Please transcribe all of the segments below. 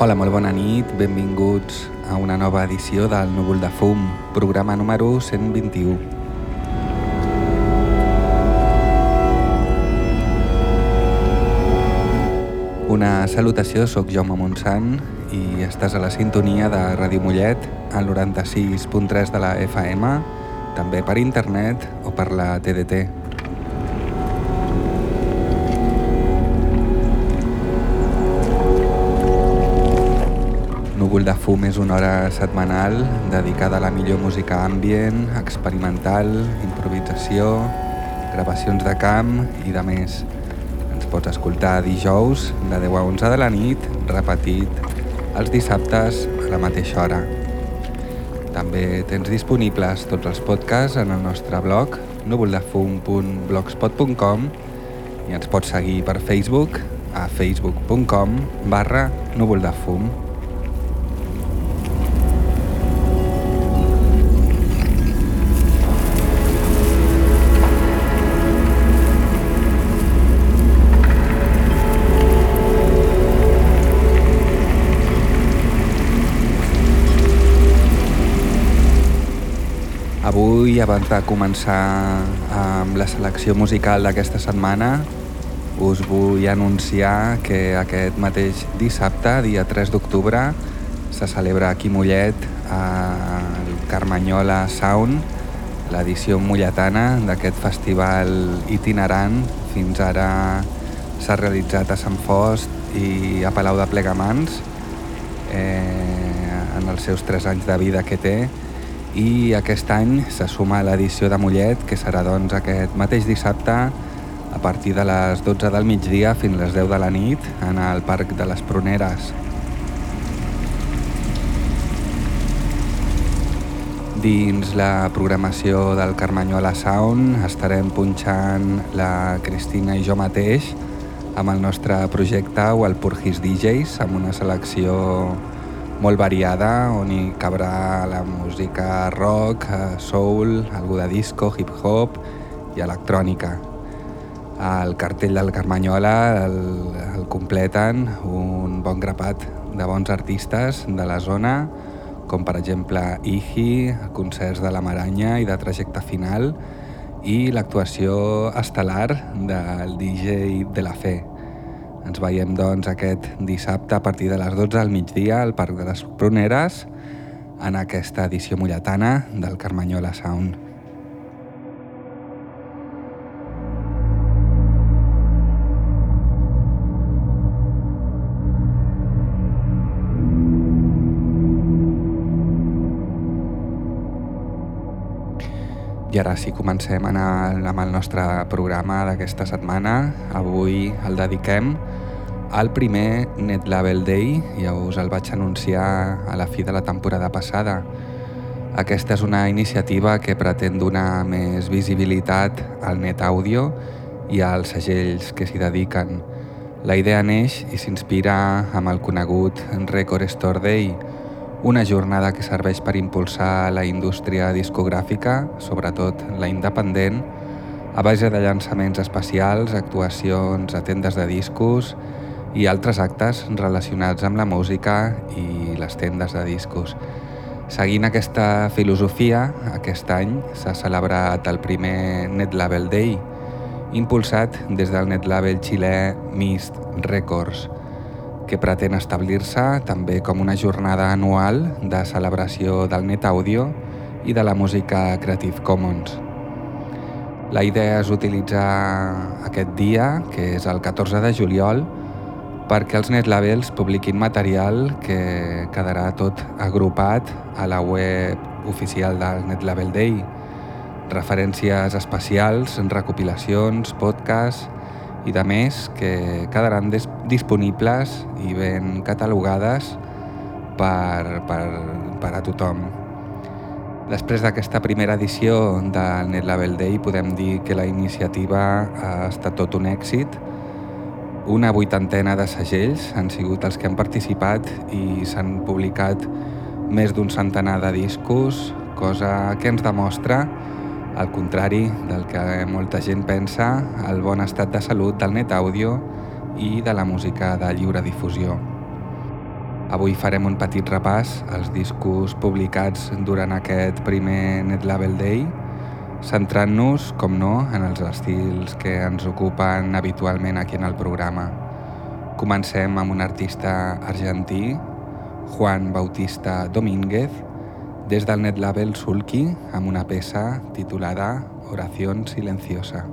Hola, molt bona nit, benvinguts a una nova edició del Núvol de Fum, programa número 121. Una salutació, sóc Jaume Montsant i estàs a la sintonia de Ràdio Mollet al 96.3 de la FM, també per internet o per la TDT. Núvol de fum és una hora setmanal dedicada a la millor música ambient, experimental, improvisació, gravacions de camp i de més. Ens pots escoltar dijous de 10 a 11 de la nit, repetit els dissabtes a la mateixa hora. També tens disponibles tots els podcasts en el nostre blog núvoldefum.blogspot.com i ens pots seguir per Facebook a facebook.com barra núvoldefum.com Abans de començar amb la selecció musical d'aquesta setmana, us vull anunciar que aquest mateix dissabte, dia 3 d'octubre, se celebra aquí Mollet el Carmanyola Sound, l'edició molletana d'aquest festival itinerant. Fins ara s'ha realitzat a Sant Fost i a Palau de Plegamans eh, en els seus 3 anys de vida que té i aquest any se suma l'edició de Mollet, que serà doncs aquest mateix dissabte a partir de les 12 del migdia fins les 10 de la nit en el Parc de les Pruneres. Dins la programació del Carmanyola Sound estarem punxant la Cristina i jo mateix amb el nostre projecte o el Purgis DJs amb una selecció molt variada on hi cabrà la música rock, eh, soul, algú de disco, hip-hop i electrònica. El cartell del Carmanyola el, el completen un bon grapat de bons artistes de la zona, com per exemple Ihi, concerts de la Maranya i de Trajecte Final, i l'actuació estel·lar del DJ de la Fe, ens veiem doncs aquest dissabte a partir de les 12 del migdia al Parc de les Pruneres en aquesta edició mulletana del Carmanyola Sound. I ara sí, comencem a anar amb el nostre programa d'aquesta setmana. Avui el dediquem al primer Net Label Day, ja us el vaig anunciar a la fi de la temporada passada. Aquesta és una iniciativa que pretén donar més visibilitat al net àudio i als segells que s'hi dediquen. La idea neix i s'inspira amb el conegut Record Store Day, una jornada que serveix per impulsar la indústria discogràfica, sobretot la independent, a base de llançaments especials, actuacions a tendes de discos i altres actes relacionats amb la música i les tendes de discos. Seguint aquesta filosofia, aquest any s'ha celebrat el primer Net Label Day, impulsat des del net label xilè Mist Records, que pretén establir-se també com una jornada anual de celebració del net àudio i de la música Creative Commons. La idea és utilitzar aquest dia, que és el 14 de juliol, perquè els netlabels publiquin material que quedarà tot agrupat a la web oficial del Netlabel Day, referències especials, recopilacions, podcasts, i de més que quedaran disponibles i ben catalogades per, per, per a tothom. Després d'aquesta primera edició del Net Label Day podem dir que la iniciativa ha estat tot un èxit. Una vuitantena de segells han sigut els que han participat i s'han publicat més d'un centenar de discos, cosa que ens demostra que al contrari del que molta gent pensa, el bon estat de salut del net àudio i de la música de lliure difusió. Avui farem un petit repàs als discos publicats durant aquest primer Net Label Day, centrant-nos, com no, en els estils que ens ocupen habitualment aquí en el programa. Comencem amb un artista argentí, Juan Bautista Domínguez, des del net label Sulky amb una peça titulada Oración Silenciosa.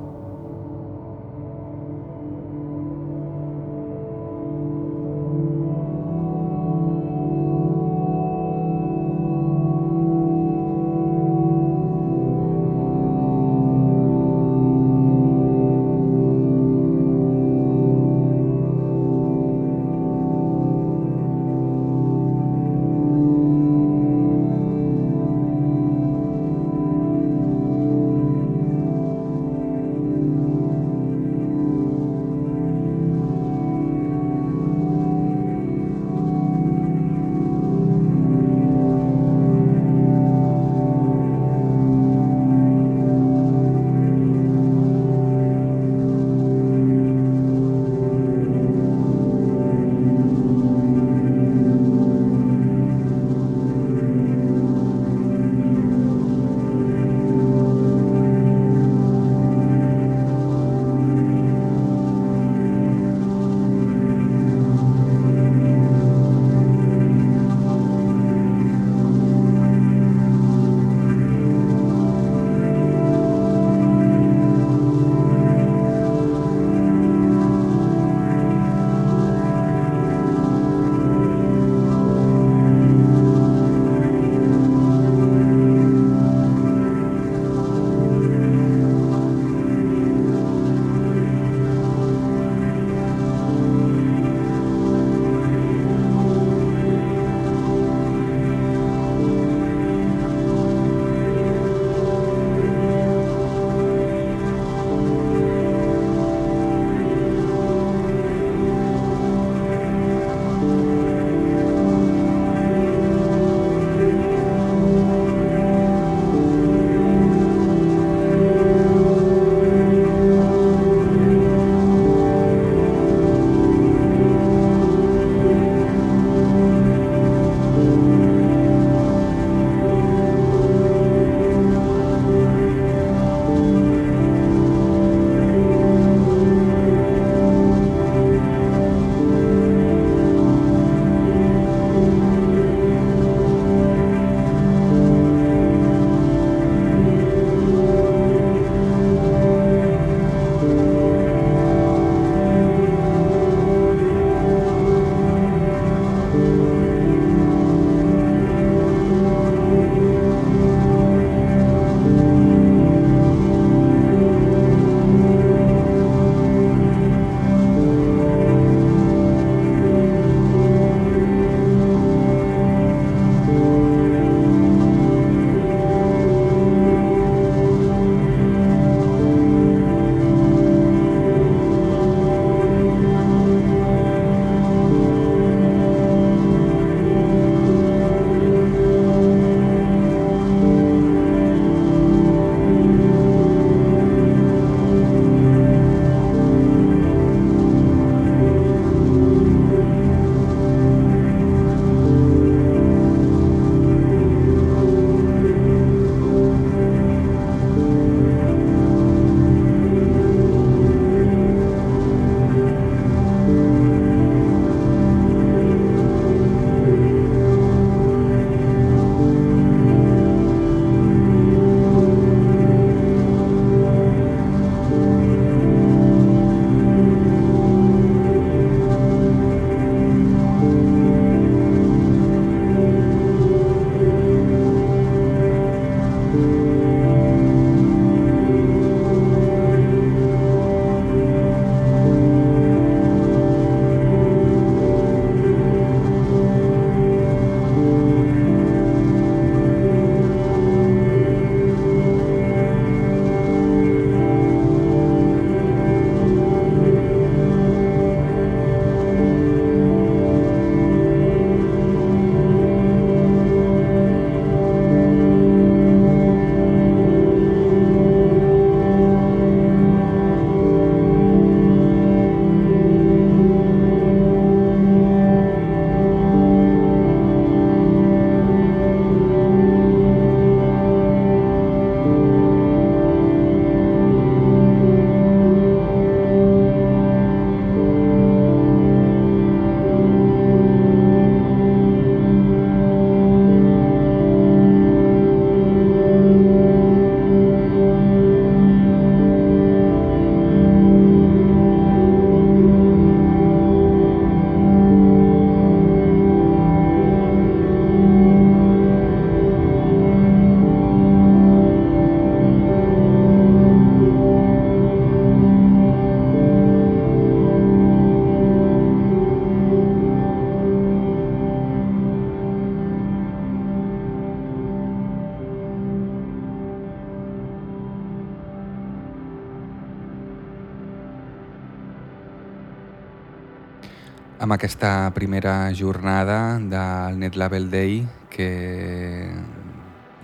Aquesta primera jornada del Net Label Day que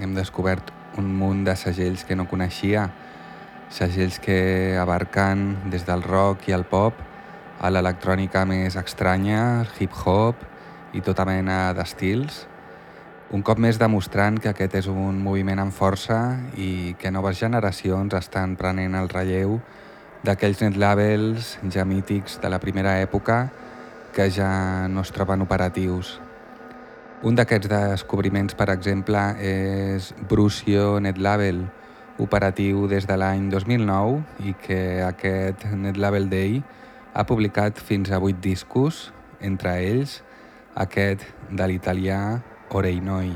hem descobert un munt de segells que no coneixia, segells que abarquen des del rock i el pop a l'electrònica més estranya, hip-hop i tota mena d'estils, un cop més demostrant que aquest és un moviment en força i que noves generacions estan prenent el relleu d'aquells net labels ja mítics de la primera època que ja no es troben operatius. Un d'aquests descobriments, per exemple, és Brucio Netlabel, operatiu des de l'any 2009 i que aquest Netlabel Day ha publicat fins a 8 discos, entre ells aquest de l'italià Oreinoi.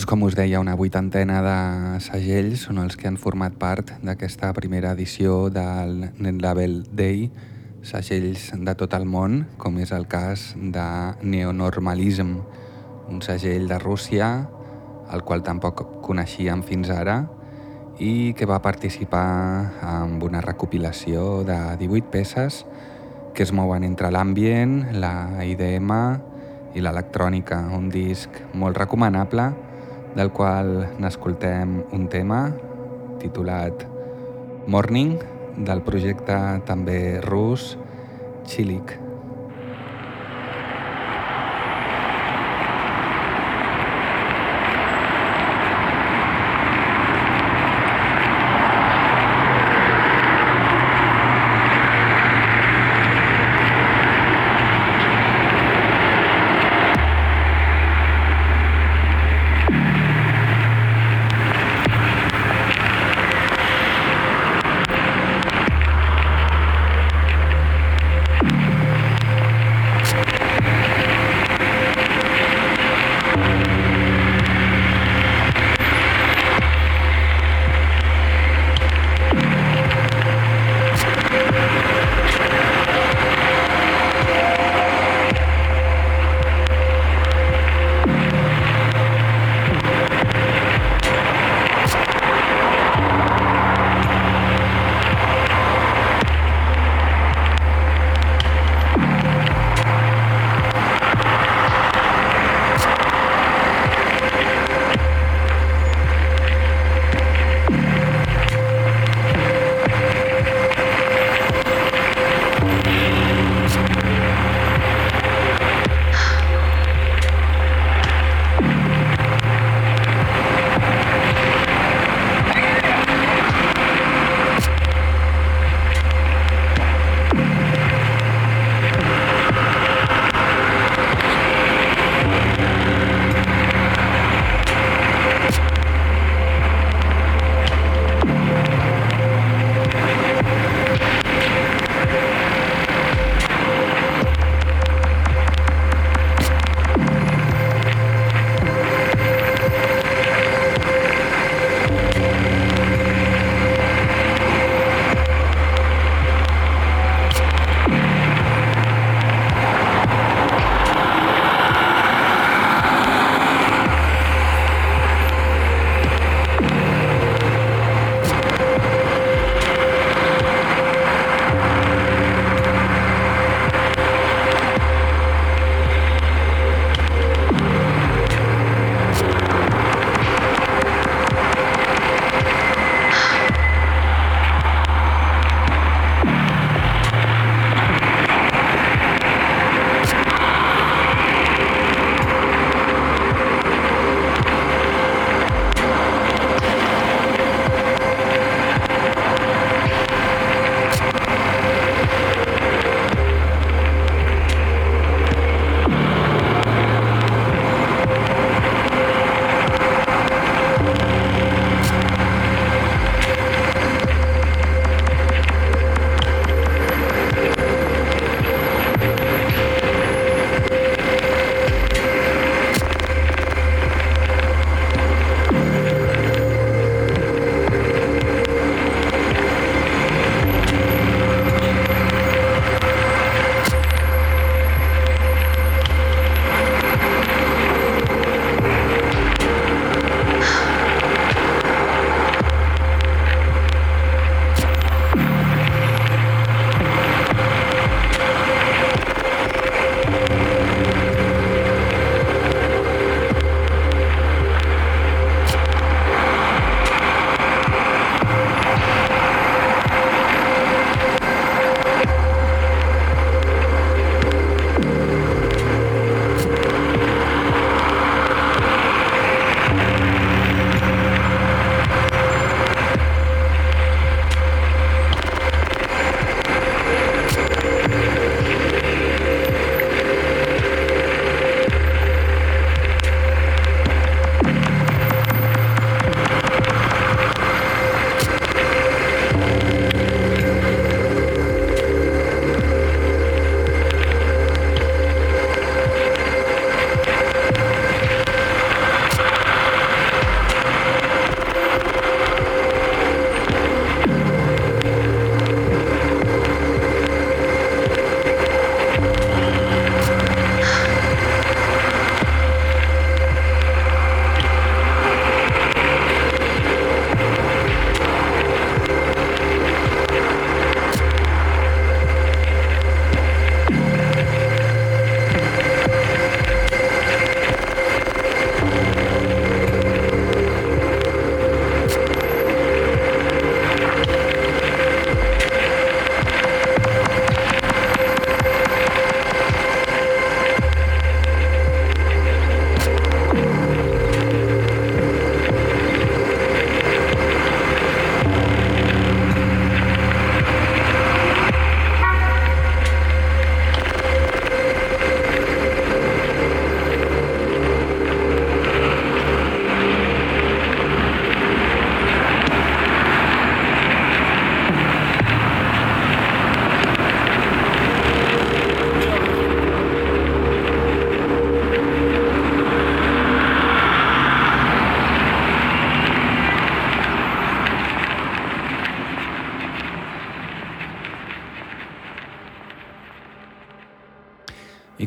Doncs com us deia, una vuitantena de segells són els que han format part d'aquesta primera edició del Net Label Day, segells de tot el món, com és el cas de Neonormalism, un segell de Rússia, el qual tampoc coneixíem fins ara, i que va participar amb una recopilació de 18 peces que es mouen entre l'ambient, la IDM i l'electrònica, un disc molt recomanable del qual n'escoltem un tema titulat Morning del projecte també rus Chilik.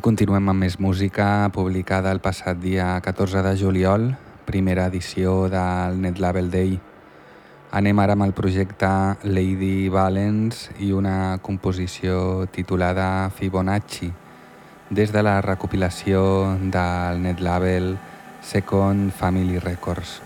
Continuem amb més música publicada el passat dia 14 de juliol, primera edició del Net Label Day. Anem ara amb el projecte Lady Valence i una composició titulada Fibonacci, des de la recopilació del Net Label Second Family Records.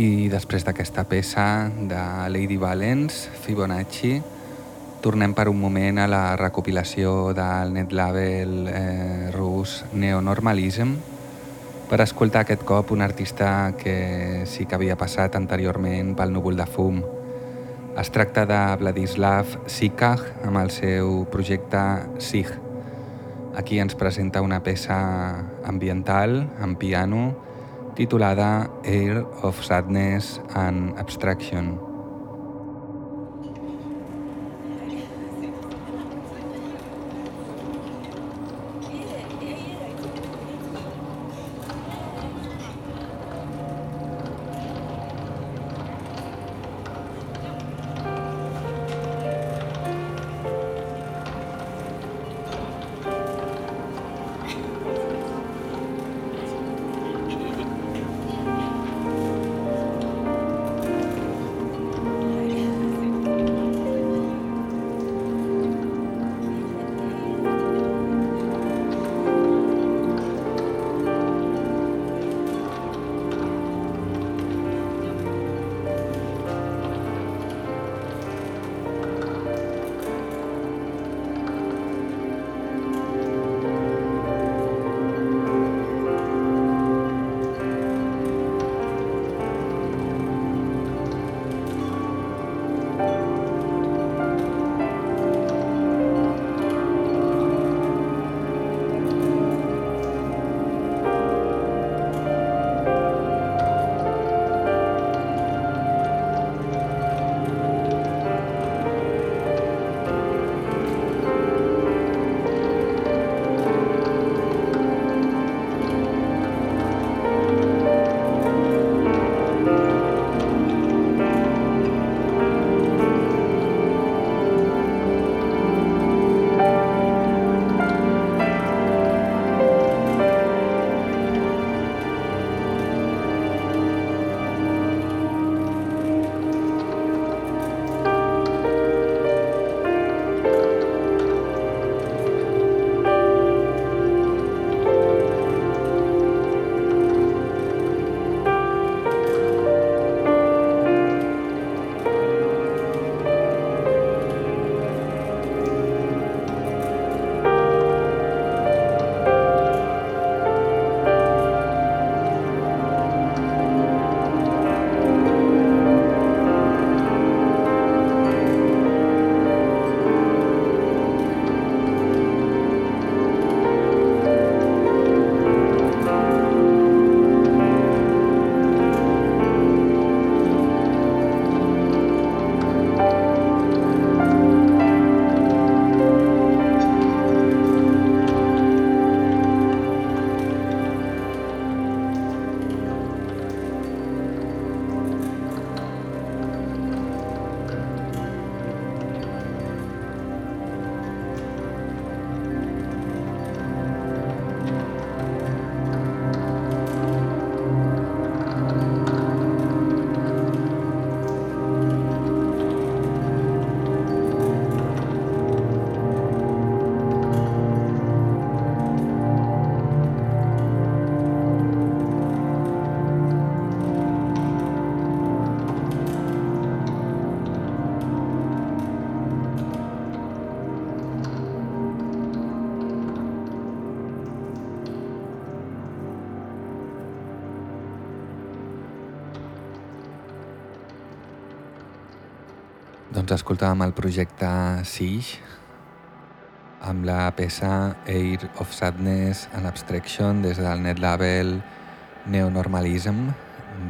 I després d'aquesta peça de Lady Valens, Fibonacci, tornem per un moment a la recopilació del net label eh, rus Neonormalism per escoltar aquest cop un artista que sí que havia passat anteriorment pel núvol de fum. Es tracta de Vladislav Sikaj amb el seu projecte SIG. Aquí ens presenta una peça ambiental en piano titulada Air of Sadness and Abstraction. Doncs escoltàvem el projecte Siege amb la peça Air of Sadness and Abstraction des del net label Neonormalism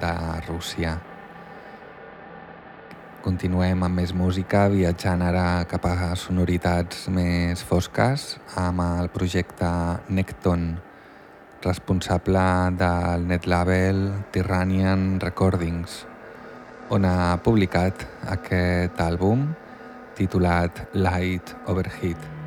de Rússia. Continuem amb més música, viatjant ara cap a sonoritats més fosques amb el projecte Necton, responsable del net label Tyrannian Recordings on ha publicat aquest àlbum titulat Light Overheat.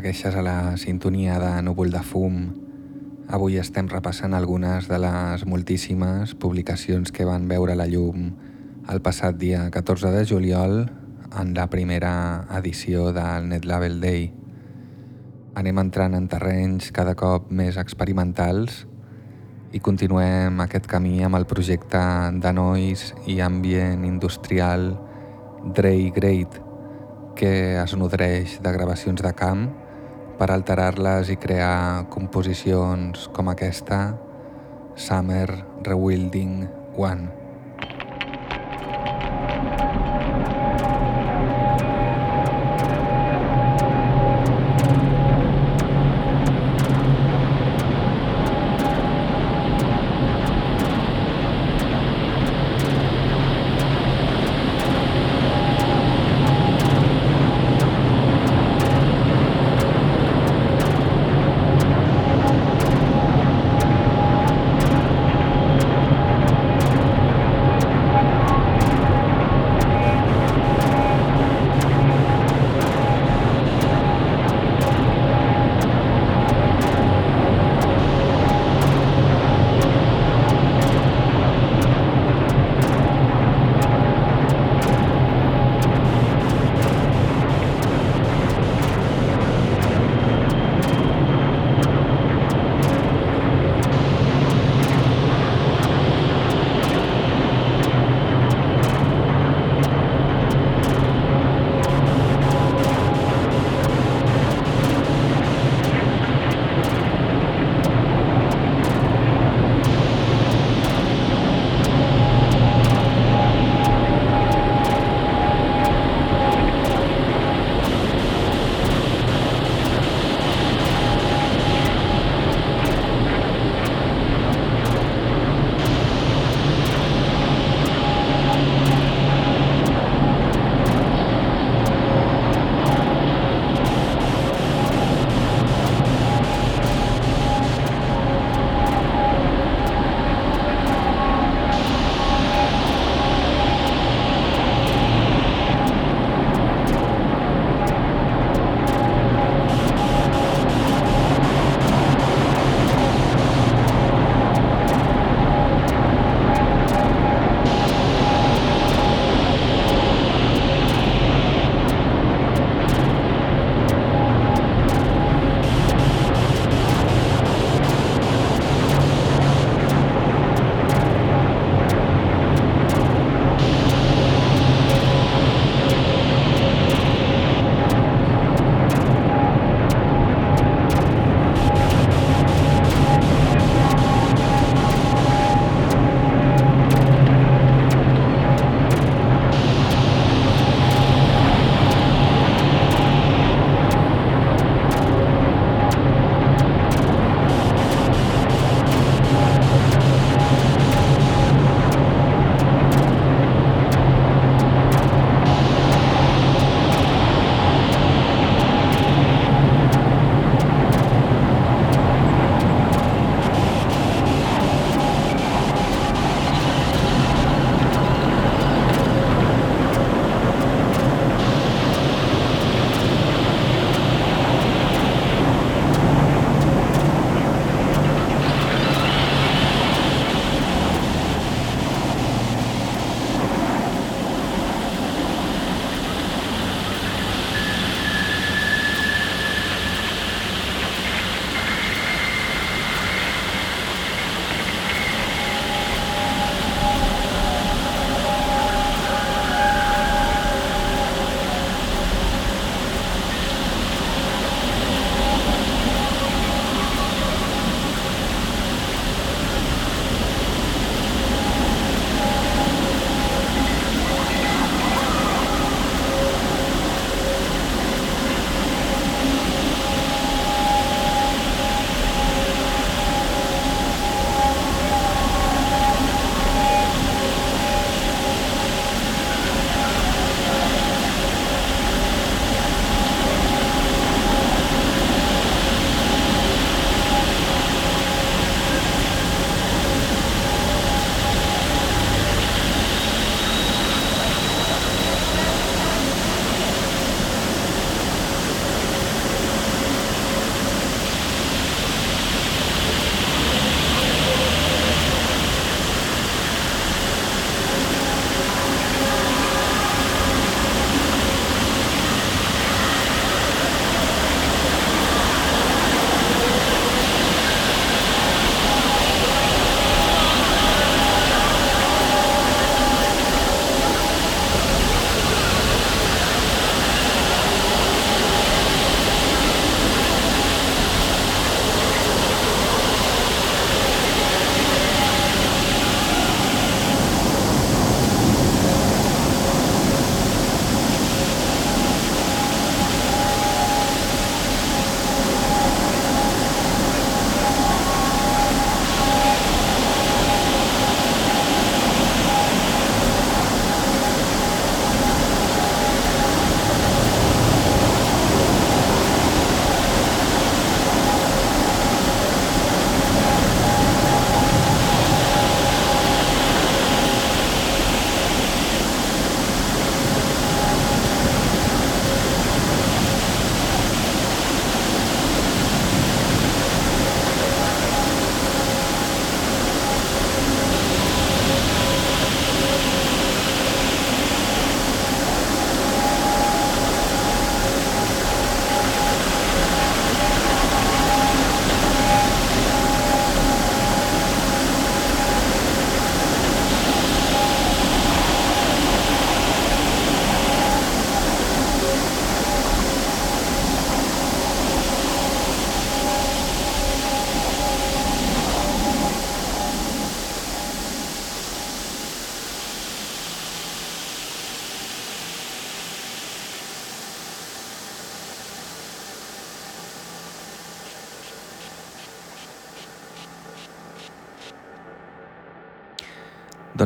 Hola, queixes a la sintonia de Núvol de Fum. Avui estem repassant algunes de les moltíssimes publicacions que van veure la llum el passat dia 14 de juliol en la primera edició del Net Label Day. Anem entrant en terrenys cada cop més experimentals i continuem aquest camí amb el projecte de noise i ambient industrial Dre Great, que es nodreix de gravacions de camp per alterar-les i crear composicions com aquesta Summer Rewilding One.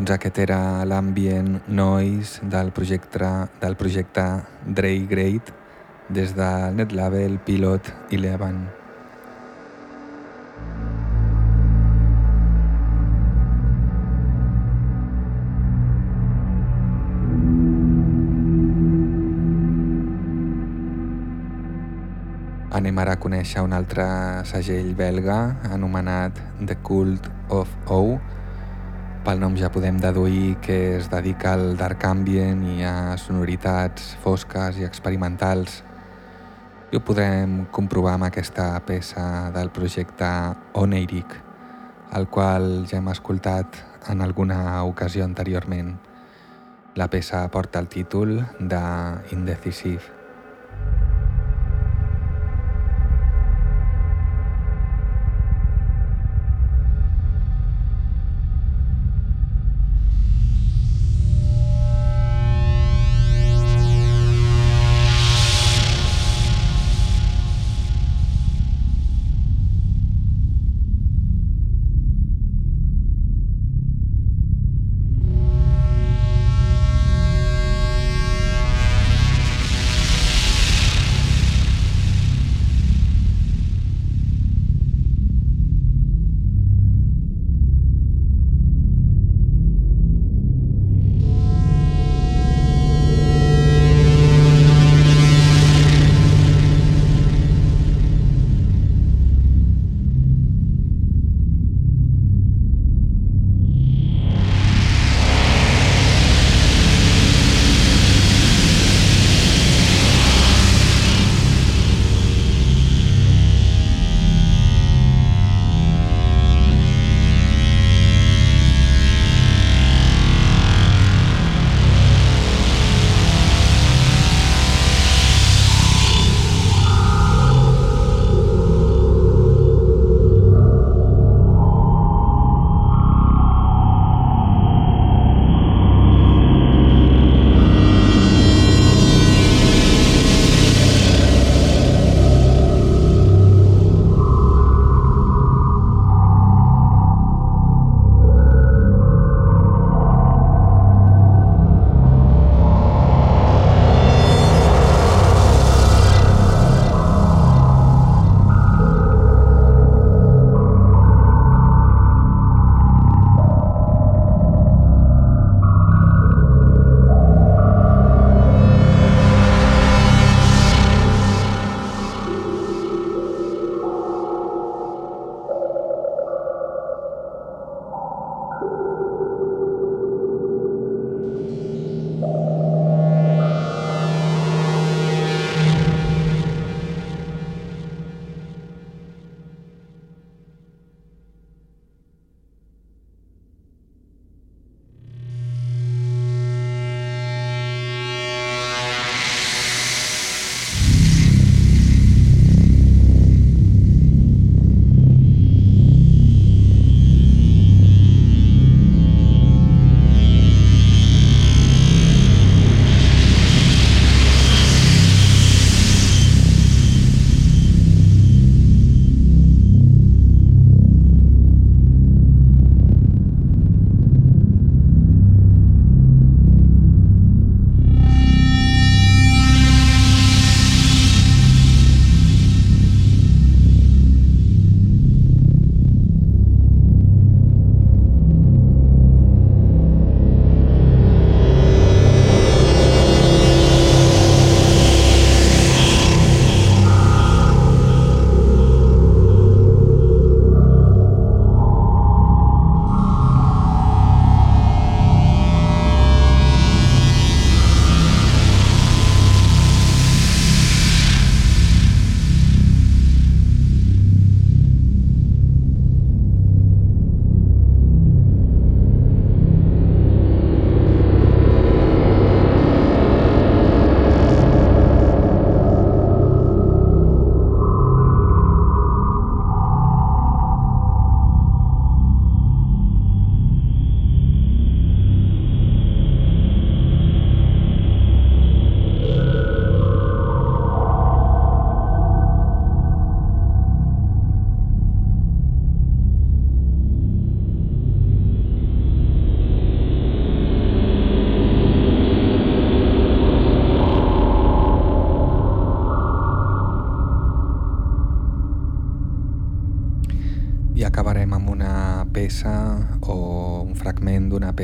Doncs aquest era l'ambient noise del projecte, del projecte Dre Great des del netlabel Pilot 11. Anem ara a conèixer un altre segell belga anomenat The Cult of O. Pel nom ja podem deduir que es dedica al dark ambient i a sonoritats fosques i experimentals. I ho podrem comprovar amb aquesta peça del projecte Oneirik, el qual ja hem escoltat en alguna ocasió anteriorment. La peça porta el títol de Indecisive.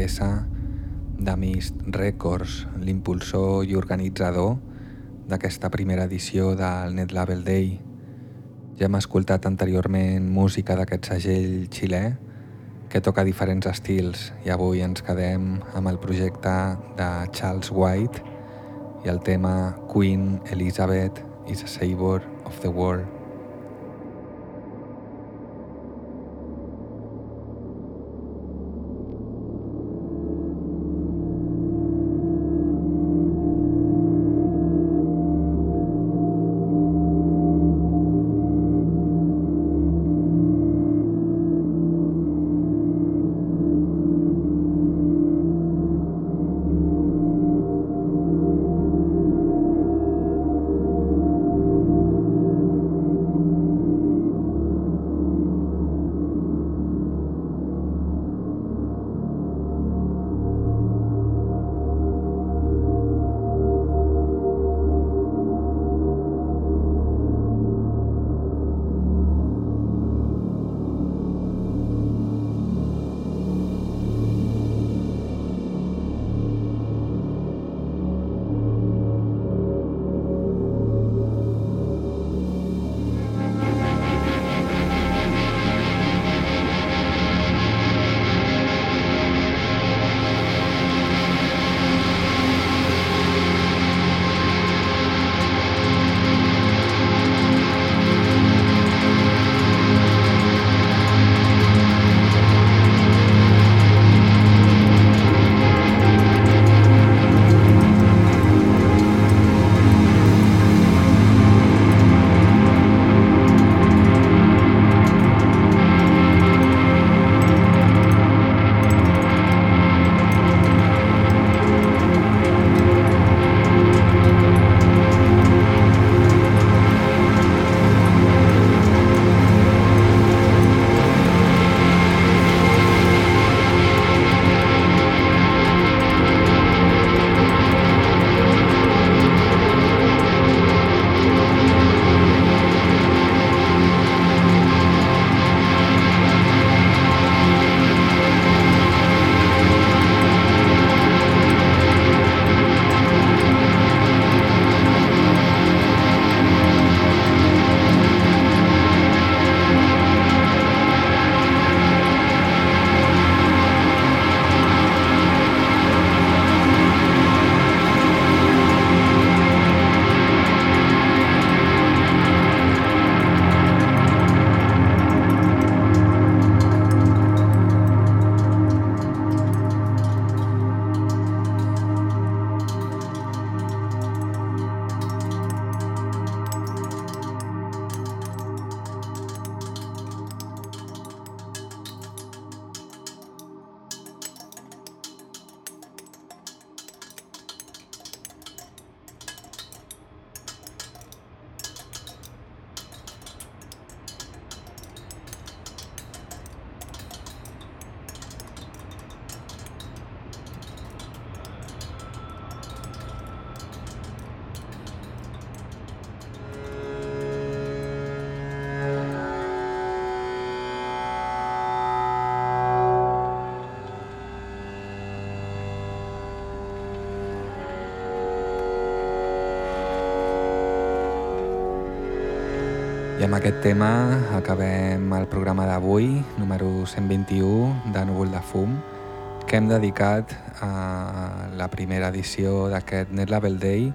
Fragment d'una peça de Mist Records, l'impulsor i organitzador d'aquesta primera edició del Net Label Day. Ja hem escoltat anteriorment música d'aquest segell xilè que toca diferents estils i avui ens quedem amb el projecte de Charles White i el tema Queen Elizabeth is a Savor of the World. Amb aquest tema acabem el programa d'avui, número 121 de Núvol de Fum, que hem dedicat a la primera edició d'aquest Net Label Day,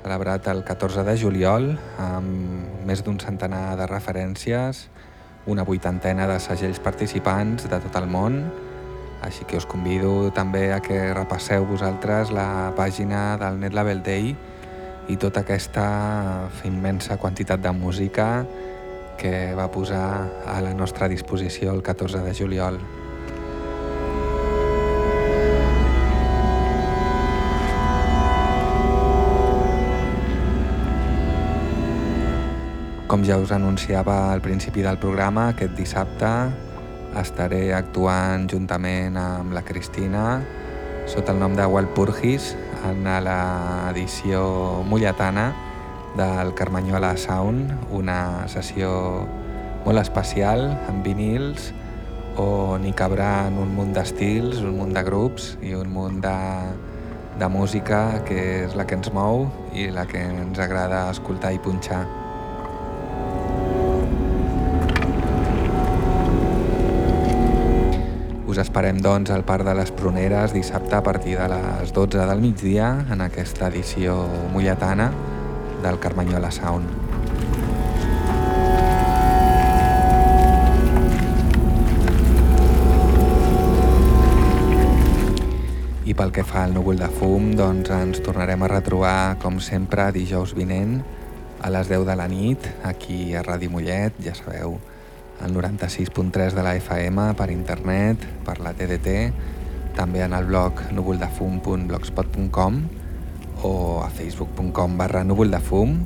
celebrat el 14 de juliol, amb més d'un centenar de referències, una vuitantena de segells participants de tot el món, així que us convido també a que repasseu vosaltres la pàgina del Net Label Day, i tota aquesta immensa quantitat de música que va posar a la nostra disposició el 14 de juliol. Com ja us anunciava al principi del programa, aquest dissabte estaré actuant juntament amb la Cristina sota el nom de Walpurgis en l'edició mulletana del Carmanyola Sound, una sessió molt especial, amb vinils, on hi cabran un munt d'estils, un munt de grups i un munt de, de música que és la que ens mou i la que ens agrada escoltar i punxar. Esperem, doncs, al Parc de les Proneres dissabte a partir de les 12 del migdia en aquesta edició mulletana del Carmanyola Sound. I pel que fa al núvol de fum, doncs ens tornarem a retrobar, com sempre, dijous vinent a les 10 de la nit, aquí a Ràdio Mollet, ja sabeu, al 96.3 de la FM per internet, per la TDT, també en el blog núvoldefum.blogspot.com o a facebook.com barra núvoldefum.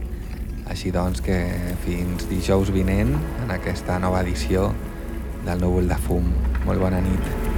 Així doncs que fins dijous vinent en aquesta nova edició del Núvol de Fum. Molt bona nit.